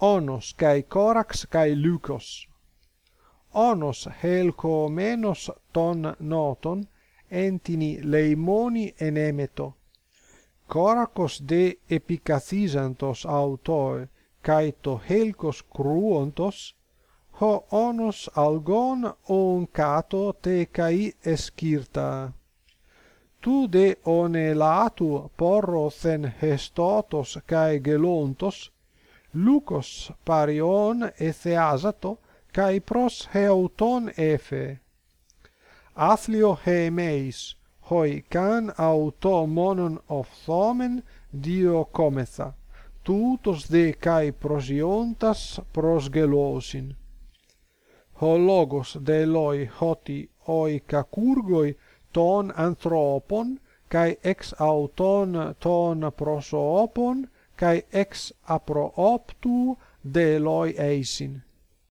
onos kai corax kai leucos onos helcomenos ton noton entini leimoni enemeto. Coracos de epicathisantos autoe kai to helkos kruontos ho onos algon on kato te kai eschirta tu de one latu porro then hestotos kai gelontos Λούκος παριόν εθεάζατο, καί προς εαυτόν έφε. Άθλιο χεμείς, χοί καν αυτό μόνον οφθόμεν δύο κόμεθα, τούτος δε καί προσιόντας προσγελώσιν. Ο λόγος δε λόι ότι οι κακούργοι των ανθρώπων, καί εξ ton των προσώπων, cae ex apro optu deloi eisin.